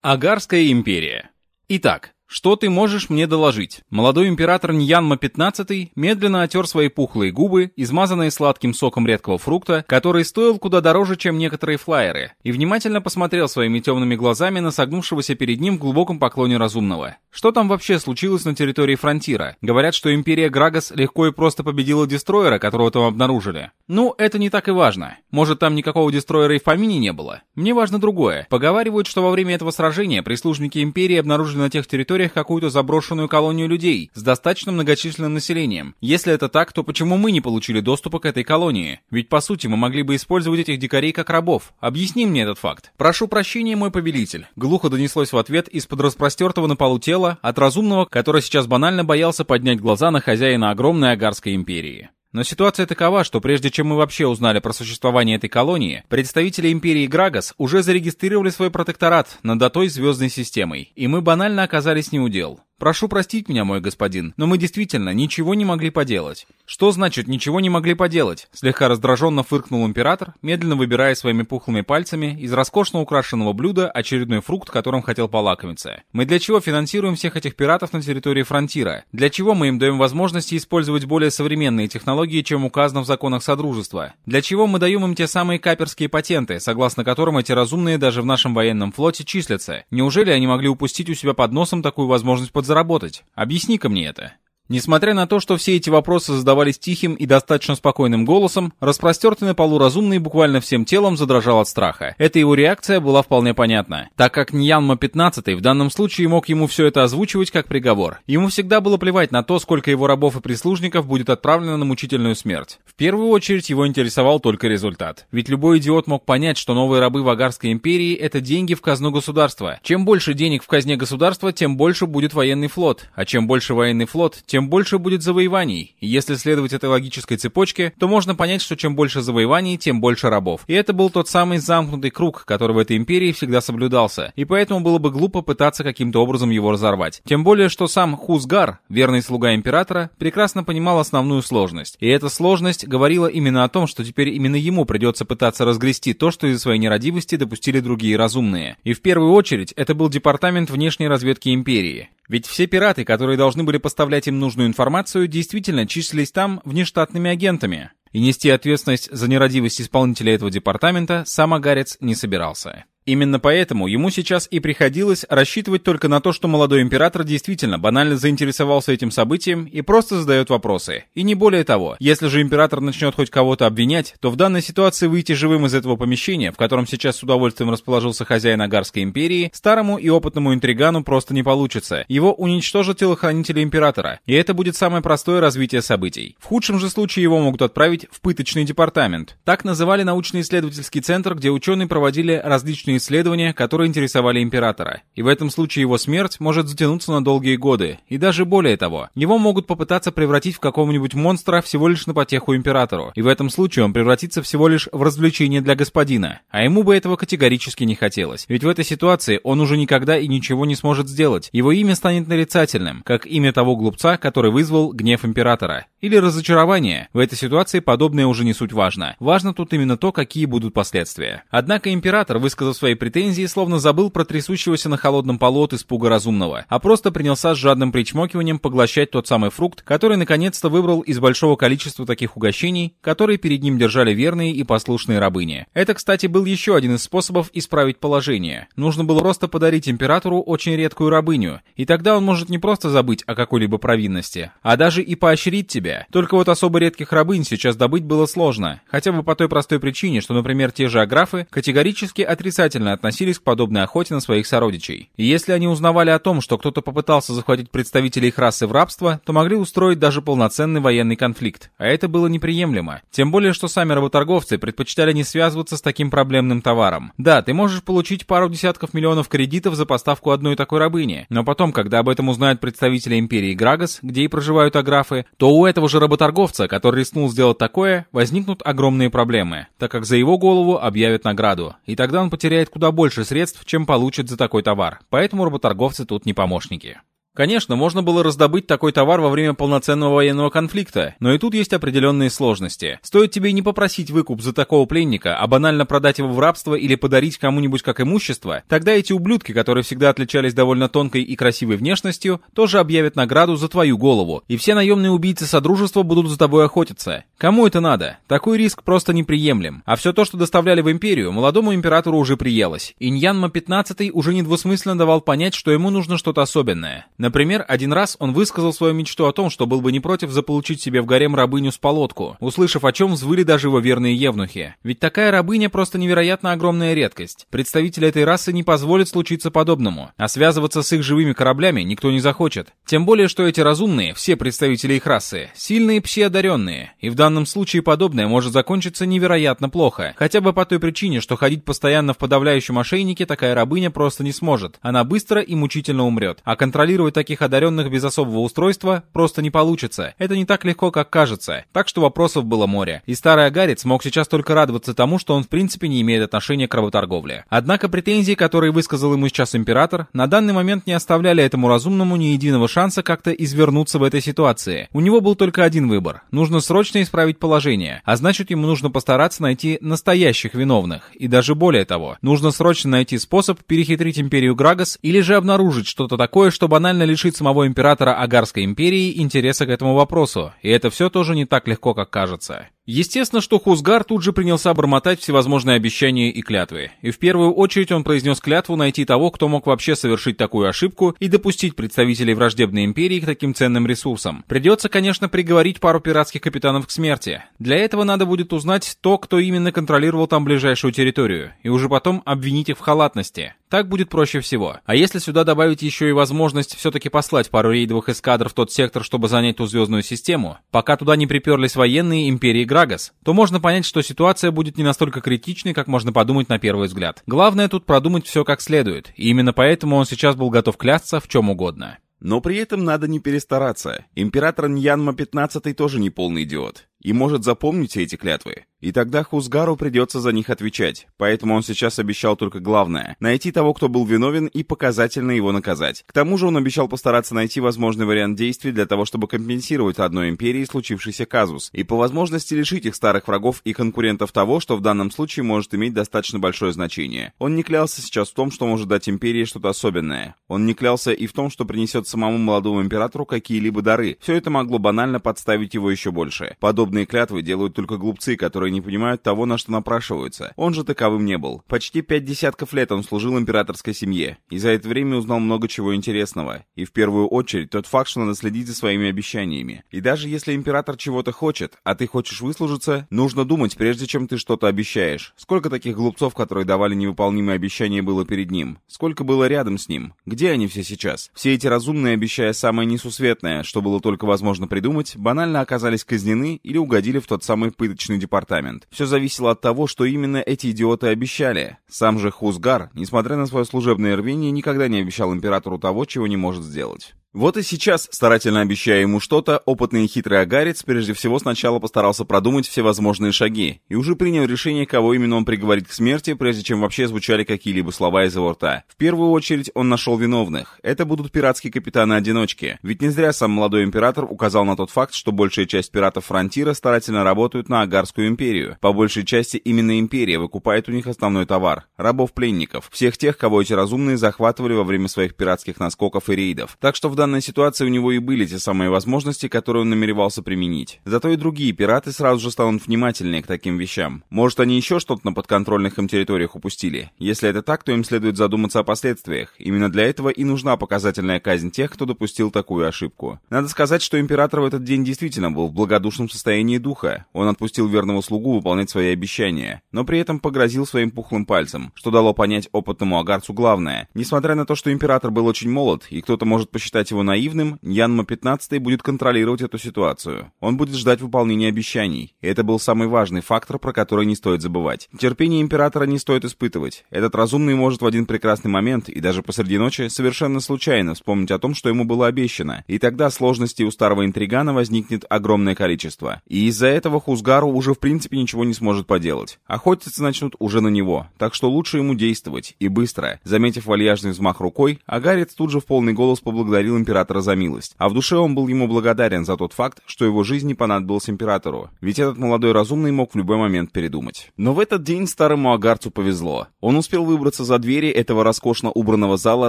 Агарская империя. Итак, что ты можешь мне доложить? Молодой император Ньянма XV медленно отер свои пухлые губы, измазанные сладким соком редкого фрукта, который стоил куда дороже, чем некоторые флайеры, и внимательно посмотрел своими темными глазами на согнувшегося перед ним в глубоком поклоне разумного. Что там вообще случилось на территории фронтира? Говорят, что империя Грагас легко и просто победила дестройера, которого там обнаружили. Ну, это не так и важно. Может, там никакого дестройера и в помине не было? Мне важно другое. Поговаривают, что во время этого сражения прислужники империи обнаружили на тех территориях территориях какую-то заброшенную колонию людей с достаточно многочисленным населением. Если это так, то почему мы не получили доступа к этой колонии? Ведь по сути мы могли бы использовать этих дикарей как рабов. Объясни мне этот факт. Прошу прощения, мой повелитель. Глухо донеслось в ответ из-под распростертого на полу тела от разумного, который сейчас банально боялся поднять глаза на хозяина огромной Агарской империи. Но ситуация такова, что прежде чем мы вообще узнали про существование этой колонии, представители Империи Грагас уже зарегистрировали свой протекторат над той звездной системой, и мы банально оказались неудел. Прошу простить меня, мой господин, но мы действительно ничего не могли поделать. Что значит ничего не могли поделать? Слегка раздраженно фыркнул император, медленно выбирая своими пухлыми пальцами из роскошно украшенного блюда очередной фрукт, которым хотел полакомиться. Мы для чего финансируем всех этих пиратов на территории фронтира? Для чего мы им даем возможности использовать более современные технологии, чем указано в законах Содружества? Для чего мы даем им те самые каперские патенты, согласно которым эти разумные даже в нашем военном флоте числятся? Неужели они могли упустить у себя под носом такую возможность заработать? Объясни-ка мне это. Несмотря на то, что все эти вопросы задавались тихим и достаточно спокойным голосом, распростертый на полу разумный буквально всем телом задрожал от страха. Эта его реакция была вполне понятна, так как Ньянма 15 в данном случае мог ему все это озвучивать как приговор. Ему всегда было плевать на то, сколько его рабов и прислужников будет отправлено на мучительную смерть. В первую очередь его интересовал только результат. Ведь любой идиот мог понять, что новые рабы в Агарской империи — это деньги в казну государства. Чем больше денег в казне государства, тем больше будет военный флот. А чем больше военный флот, тем тем больше будет завоеваний. И если следовать этой логической цепочке, то можно понять, что чем больше завоеваний, тем больше рабов. И это был тот самый замкнутый круг, который в этой империи всегда соблюдался. И поэтому было бы глупо пытаться каким-то образом его разорвать. Тем более, что сам Хузгар, верный слуга императора, прекрасно понимал основную сложность. И эта сложность говорила именно о том, что теперь именно ему придется пытаться разгрести то, что из своей нерадивости допустили другие разумные. И в первую очередь это был департамент внешней разведки империи. Ведь все пираты, которые должны были поставлять им нужную информацию, действительно числились там внештатными агентами. И нести ответственность за нерадивость исполнителя этого департамента сам Агарец не собирался. Именно поэтому ему сейчас и приходилось рассчитывать только на то, что молодой император действительно банально заинтересовался этим событием и просто задает вопросы. И не более того. Если же император начнет хоть кого-то обвинять, то в данной ситуации выйти живым из этого помещения, в котором сейчас с удовольствием расположился хозяин Агарской империи, старому и опытному интригану просто не получится. Его уничтожат телохранители императора. И это будет самое простое развитие событий. В худшем же случае его могут отправить в пыточный департамент. Так называли научно-исследовательский центр, где ученые проводили различные исследования, которые интересовали императора. И в этом случае его смерть может затянуться на долгие годы. И даже более того, его могут попытаться превратить в какого-нибудь монстра всего лишь на потеху императору. И в этом случае он превратится всего лишь в развлечение для господина. А ему бы этого категорически не хотелось. Ведь в этой ситуации он уже никогда и ничего не сможет сделать. Его имя станет нарицательным, как имя того глупца, который вызвал гнев императора. Или разочарование. В этой ситуации подобное уже не суть важно. Важно тут именно то, какие будут последствия. Однако император, высказав свои претензии, словно забыл про трясущегося на холодном полу от испуга разумного, а просто принялся с жадным причмокиванием поглощать тот самый фрукт, который наконец-то выбрал из большого количества таких угощений, которые перед ним держали верные и послушные рабыни. Это, кстати, был еще один из способов исправить положение. Нужно было просто подарить императору очень редкую рабыню, и тогда он может не просто забыть о какой-либо провинности, а даже и поощрить тебя. Только вот особо редких рабынь сейчас добыть было сложно, хотя бы по той простой причине, что, например, те же аграфы категорически отрицательно отрицательно относились к подобной охоте на своих сородичей. И если они узнавали о том, что кто-то попытался захватить представителей их расы в рабство, то могли устроить даже полноценный военный конфликт. А это было неприемлемо. Тем более, что сами работорговцы предпочитали не связываться с таким проблемным товаром. Да, ты можешь получить пару десятков миллионов кредитов за поставку одной такой рабыни, но потом, когда об этом узнают представители империи Грагас, где и проживают аграфы, то у этого же работорговца, который рискнул сделать такое, возникнут огромные проблемы, так как за его голову объявят награду. И тогда он потеряет куда больше средств, чем получит за такой товар. Поэтому работорговцы тут не помощники. Конечно, можно было раздобыть такой товар во время полноценного военного конфликта, но и тут есть определенные сложности. Стоит тебе не попросить выкуп за такого пленника, а банально продать его в рабство или подарить кому-нибудь как имущество, тогда эти ублюдки, которые всегда отличались довольно тонкой и красивой внешностью, тоже объявят награду за твою голову, и все наемные убийцы Содружества будут за тобой охотиться. Кому это надо? Такой риск просто неприемлем. А все то, что доставляли в Империю, молодому императору уже приелось. Иньянма 15 уже недвусмысленно давал понять, что ему нужно что-то особенное. Например, один раз он высказал свою мечту о том, что был бы не против заполучить себе в гарем рабыню с полотку, услышав о чем взвыли даже его верные евнухи. Ведь такая рабыня просто невероятно огромная редкость. Представители этой расы не позволят случиться подобному, а связываться с их живыми кораблями никто не захочет. Тем более, что эти разумные, все представители их расы, сильные пси-одаренные, и в данном случае подобное может закончиться невероятно плохо, хотя бы по той причине, что ходить постоянно в подавляющем ошейнике такая рабыня просто не сможет, она быстро и мучительно умрет, а контролировать таких одаренных без особого устройства просто не получится, это не так легко, как кажется, так что вопросов было море, и старый Агарец мог сейчас только радоваться тому, что он в принципе не имеет отношения к работорговле. Однако претензии, которые высказал ему сейчас император, на данный момент не оставляли этому разумному ни единого шанса как-то извернуться в этой ситуации. У него был только один выбор. Нужно срочно исправить положение, а значит ему нужно постараться найти настоящих виновных. И даже более того, нужно срочно найти способ перехитрить империю Грагас или же обнаружить что-то такое, что банально лишит самого императора Агарской империи интереса к этому вопросу. И это все тоже не так легко, как кажется. Естественно, что Хузгар тут же принялся бормотать всевозможные обещания и клятвы. И в первую очередь он произнес клятву найти того, кто мог вообще совершить такую ошибку и допустить представителей враждебной империи к таким ценным ресурсам. Придется, конечно, приговорить пару пиратских капитанов к смерти. Для этого надо будет узнать то, кто именно контролировал там ближайшую территорию, и уже потом обвинить их в халатности. Так будет проще всего. А если сюда добавить еще и возможность все-таки послать пару рейдовых эскадр в тот сектор, чтобы занять ту звездную систему, пока туда не приперлись военные империи Грагас, то можно понять, что ситуация будет не настолько критичной, как можно подумать на первый взгляд. Главное тут продумать все как следует, и именно поэтому он сейчас был готов клясться в чем угодно. Но при этом надо не перестараться. Император Ньянма 15 тоже не полный идиот и может запомнить эти клятвы. И тогда Хузгару придется за них отвечать, поэтому он сейчас обещал только главное — найти того, кто был виновен, и показательно его наказать. К тому же он обещал постараться найти возможный вариант действий для того, чтобы компенсировать одной империи случившийся казус, и по возможности лишить их старых врагов и конкурентов того, что в данном случае может иметь достаточно большое значение. Он не клялся сейчас в том, что может дать империи что-то особенное. Он не клялся и в том, что принесет самому молодому императору какие-либо дары. Все это могло банально подставить его еще больше. Подобные клятвы делают только глупцы, которые не понимают того, на что напрашиваются. Он же таковым не был. Почти пять десятков лет он служил императорской семье, и за это время узнал много чего интересного. И в первую очередь тот факт, что надо следить за своими обещаниями. И даже если император чего-то хочет, а ты хочешь выслужиться, нужно думать, прежде чем ты что-то обещаешь. Сколько таких глупцов, которые давали невыполнимые обещания, было перед ним? Сколько было рядом с ним? Где они все сейчас? Все эти разумные, обещая самое несусветное, что было только возможно придумать, банально оказались казнены или угодили в тот самый пыточный департамент. Все зависело от того, что именно эти идиоты обещали. Сам же Хузгар, несмотря на свое служебное рвение, никогда не обещал императору того, чего не может сделать. Вот и сейчас, старательно обещая ему что-то, опытный и хитрый агарец прежде всего сначала постарался продумать все возможные шаги, и уже принял решение, кого именно он приговорит к смерти, прежде чем вообще звучали какие-либо слова из его рта. В первую очередь он нашел виновных. Это будут пиратские капитаны-одиночки. Ведь не зря сам молодой император указал на тот факт, что большая часть пиратов Фронтира старательно работают на Агарскую империю. По большей части именно империя выкупает у них основной товар – рабов-пленников, всех тех, кого эти разумные захватывали во время своих пиратских наскоков и рейдов. Так что в данной ситуации у него и были те самые возможности, которые он намеревался применить. Зато и другие пираты сразу же станут внимательнее к таким вещам. Может, они еще что-то на подконтрольных им территориях упустили? Если это так, то им следует задуматься о последствиях. Именно для этого и нужна показательная казнь тех, кто допустил такую ошибку. Надо сказать, что император в этот день действительно был в благодушном состоянии духа. Он отпустил верного слугу выполнять свои обещания, но при этом погрозил своим пухлым пальцем, что дало понять опытному агарцу главное. Несмотря на то, что император был очень молод, и кто-то может посчитать считать его наивным, Янма 15 будет контролировать эту ситуацию. Он будет ждать выполнения обещаний. И это был самый важный фактор, про который не стоит забывать. Терпение императора не стоит испытывать. Этот разумный может в один прекрасный момент, и даже посреди ночи, совершенно случайно вспомнить о том, что ему было обещано. И тогда сложностей у старого интригана возникнет огромное количество. И из-за этого Хузгару уже в принципе ничего не сможет поделать. Охотиться начнут уже на него. Так что лучше ему действовать. И быстро. Заметив вальяжный взмах рукой, Агарец тут же в полный голос поблагодарил императора за милость, а в душе он был ему благодарен за тот факт, что его жизнь не понадобилась императору, ведь этот молодой разумный мог в любой момент передумать. Но в этот день старому агарцу повезло. Он успел выбраться за двери этого роскошно убранного зала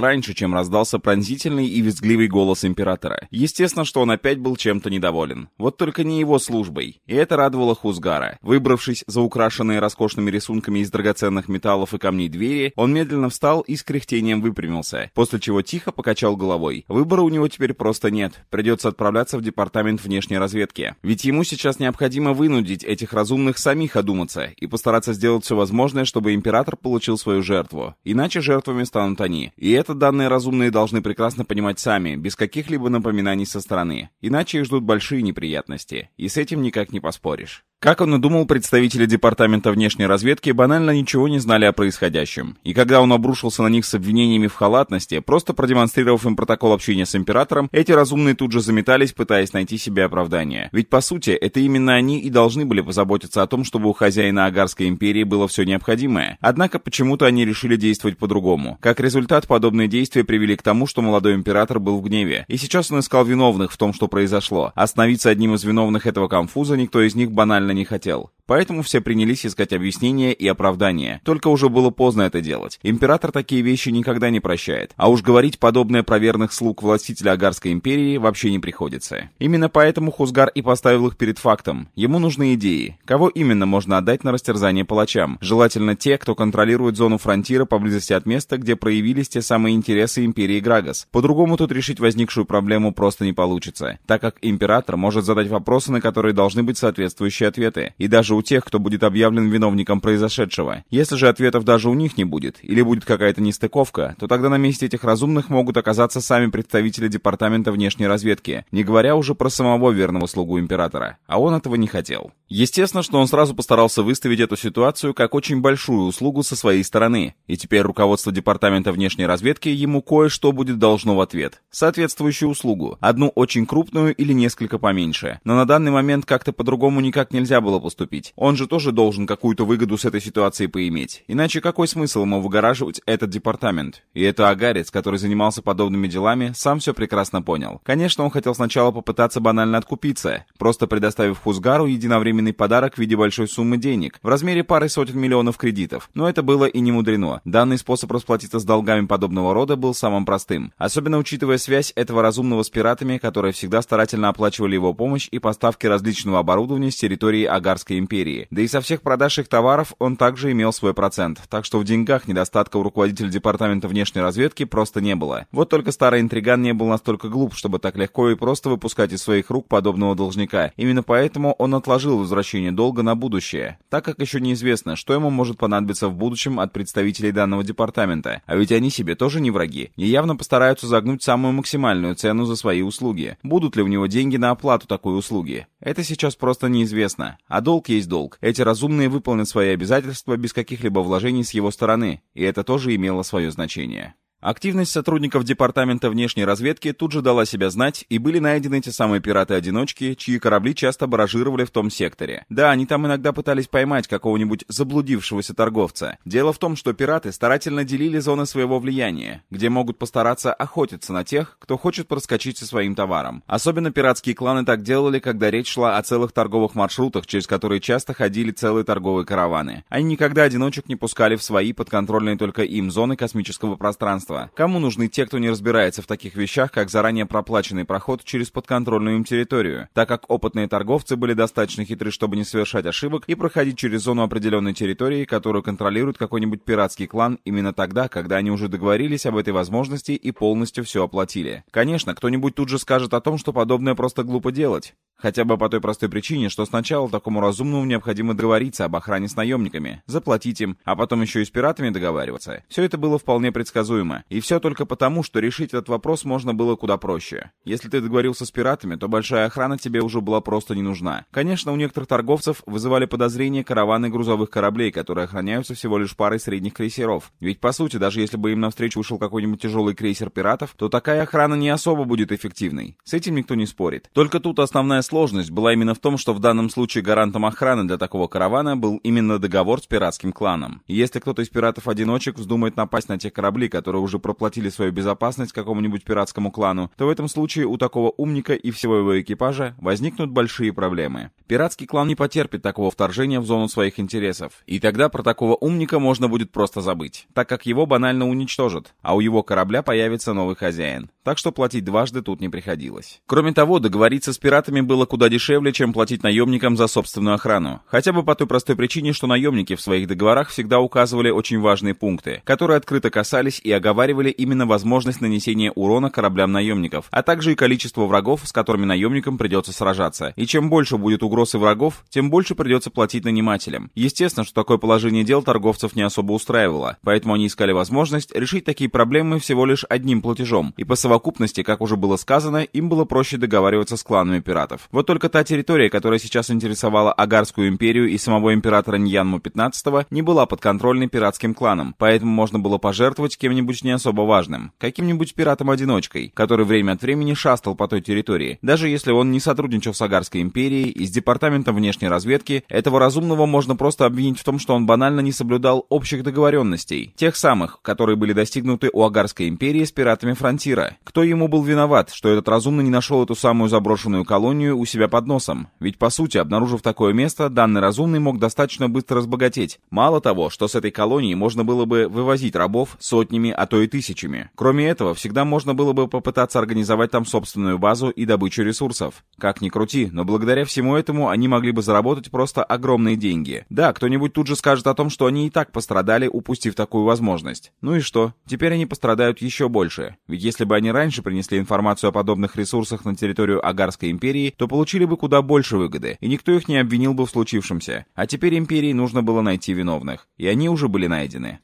раньше, чем раздался пронзительный и визгливый голос императора. Естественно, что он опять был чем-то недоволен. Вот только не его службой. И это радовало Хузгара. Выбравшись за украшенные роскошными рисунками из драгоценных металлов и камней двери, он медленно встал и с кряхтением выпрямился, после чего тихо покачал головой. Выбора у него теперь просто нет. Придется отправляться в департамент внешней разведки. Ведь ему сейчас необходимо вынудить этих разумных самих одуматься и постараться сделать все возможное, чтобы император получил свою жертву. Иначе жертвами станут они. И это данные разумные должны прекрасно понимать сами, без каких-либо напоминаний со стороны. Иначе их ждут большие неприятности. И с этим никак не поспоришь. Как он и думал, представители Департамента внешней разведки банально ничего не знали о происходящем. И когда он обрушился на них с обвинениями в халатности, просто продемонстрировав им протокол общения с Императором, эти разумные тут же заметались, пытаясь найти себе оправдание. Ведь, по сути, это именно они и должны были позаботиться о том, чтобы у хозяина Агарской империи было все необходимое. Однако почему-то они решили действовать по-другому. Как результат, подобные действия привели к тому, что молодой император был в гневе. И сейчас он искал виновных в том, что произошло. Остановиться одним из виновных этого конфуза никто из них банально не хотел. Поэтому все принялись искать объяснения и оправдания. Только уже было поздно это делать. Император такие вещи никогда не прощает. А уж говорить подобное про верных слуг властителя Агарской империи вообще не приходится. Именно поэтому Хузгар и поставил их перед фактом. Ему нужны идеи. Кого именно можно отдать на растерзание палачам? Желательно те, кто контролирует зону фронтира поблизости от места, где проявились те самые интересы империи Грагас. По-другому тут решить возникшую проблему просто не получится, так как император может задать вопросы, на которые должны быть соответствующие ответы. И даже у тех, кто будет объявлен виновником произошедшего. Если же ответов даже у них не будет, или будет какая-то нестыковка, то тогда на месте этих разумных могут оказаться сами представители Департамента внешней разведки, не говоря уже про самого верного слугу Императора. А он этого не хотел. Естественно, что он сразу постарался выставить эту ситуацию как очень большую услугу со своей стороны, и теперь руководство Департамента внешней разведки ему кое-что будет должно в ответ. Соответствующую услугу. Одну очень крупную или несколько поменьше. Но на данный момент как-то по-другому никак нельзя было поступить. Он же тоже должен какую-то выгоду с этой ситуации поиметь. Иначе какой смысл ему выгораживать этот департамент? И это Агарец, который занимался подобными делами, сам все прекрасно понял. Конечно, он хотел сначала попытаться банально откупиться, просто предоставив Хузгару единовременно своевременный подарок в виде большой суммы денег, в размере пары сотен миллионов кредитов. Но это было и не мудрено. Данный способ расплатиться с долгами подобного рода был самым простым. Особенно учитывая связь этого разумного с пиратами, которые всегда старательно оплачивали его помощь и поставки различного оборудования с территории Агарской империи. Да и со всех продаж их товаров он также имел свой процент. Так что в деньгах недостатка у руководителя департамента внешней разведки просто не было. Вот только старый интриган не был настолько глуп, чтобы так легко и просто выпускать из своих рук подобного должника. Именно поэтому он отложил возвращение долга на будущее, так как еще неизвестно, что ему может понадобиться в будущем от представителей данного департамента. А ведь они себе тоже не враги, и явно постараются загнуть самую максимальную цену за свои услуги. Будут ли у него деньги на оплату такой услуги? Это сейчас просто неизвестно. А долг есть долг. Эти разумные выполнят свои обязательства без каких-либо вложений с его стороны, и это тоже имело свое значение. Активность сотрудников Департамента внешней разведки тут же дала себя знать, и были найдены те самые пираты-одиночки, чьи корабли часто баражировали в том секторе. Да, они там иногда пытались поймать какого-нибудь заблудившегося торговца. Дело в том, что пираты старательно делили зоны своего влияния, где могут постараться охотиться на тех, кто хочет проскочить со своим товаром. Особенно пиратские кланы так делали, когда речь шла о целых торговых маршрутах, через которые часто ходили целые торговые караваны. Они никогда одиночек не пускали в свои подконтрольные только им зоны космического пространства, пространства. Кому нужны те, кто не разбирается в таких вещах, как заранее проплаченный проход через подконтрольную им территорию, так как опытные торговцы были достаточно хитры, чтобы не совершать ошибок и проходить через зону определенной территории, которую контролирует какой-нибудь пиратский клан именно тогда, когда они уже договорились об этой возможности и полностью все оплатили. Конечно, кто-нибудь тут же скажет о том, что подобное просто глупо делать. Хотя бы по той простой причине, что сначала такому разумному необходимо договориться об охране с наемниками, заплатить им, а потом еще и с пиратами договариваться. Все это было вполне предсказуемо. И все только потому, что решить этот вопрос можно было куда проще. Если ты договорился с пиратами, то большая охрана тебе уже была просто не нужна. Конечно, у некоторых торговцев вызывали подозрения караваны грузовых кораблей, которые охраняются всего лишь парой средних крейсеров. Ведь по сути, даже если бы им навстречу вышел какой-нибудь тяжелый крейсер пиратов, то такая охрана не особо будет эффективной. С этим никто не спорит. Только тут основная сложность была именно в том, что в данном случае гарантом охраны для такого каравана был именно договор с пиратским кланом. И если кто-то из пиратов-одиночек вздумает напасть на те корабли, которые уже уже проплатили свою безопасность какому-нибудь пиратскому клану, то в этом случае у такого умника и всего его экипажа возникнут большие проблемы. Пиратский клан не потерпит такого вторжения в зону своих интересов, и тогда про такого умника можно будет просто забыть, так как его банально уничтожат, а у его корабля появится новый хозяин. Так что платить дважды тут не приходилось. Кроме того, договориться с пиратами было куда дешевле, чем платить наемникам за собственную охрану. Хотя бы по той простой причине, что наемники в своих договорах всегда указывали очень важные пункты, которые открыто касались и оговаривали именно возможность нанесения урона кораблям наемников, а также и количество врагов, с которыми наемникам придется сражаться. И чем больше будет угроз и врагов, тем больше придется платить нанимателям. Естественно, что такое положение дел торговцев не особо устраивало, поэтому они искали возможность решить такие проблемы всего лишь одним платежом, и по совокупности, как уже было сказано, им было проще договариваться с кланами пиратов. Вот только та территория, которая сейчас интересовала Агарскую империю и самого императора Ньянму XV, не была подконтрольной пиратским кланам, поэтому можно было пожертвовать кем-нибудь не особо важным, каким-нибудь пиратом-одиночкой, который время от времени шастал по той территории. Даже если он не сотрудничал с Агарской империей и с департаментом внешней разведки, этого разумного можно просто обвинить в том, что он банально не соблюдал общих договоренностей, тех самых, которые были достигнуты у Агарской империи с пиратами Фронтира. Кто ему был виноват, что этот разумный не нашел эту самую заброшенную колонию у себя под носом? Ведь, по сути, обнаружив такое место, данный разумный мог достаточно быстро разбогатеть. Мало того, что с этой колонии можно было бы вывозить рабов сотнями, а и тысячами. Кроме этого, всегда можно было бы попытаться организовать там собственную базу и добычу ресурсов. Как ни крути, но благодаря всему этому они могли бы заработать просто огромные деньги. Да, кто-нибудь тут же скажет о том, что они и так пострадали, упустив такую возможность. Ну и что? Теперь они пострадают еще больше. Ведь если бы они раньше принесли информацию о подобных ресурсах на территорию Агарской империи, то получили бы куда больше выгоды, и никто их не обвинил бы в случившемся. А теперь империи нужно было найти виновных, и они уже были найдены.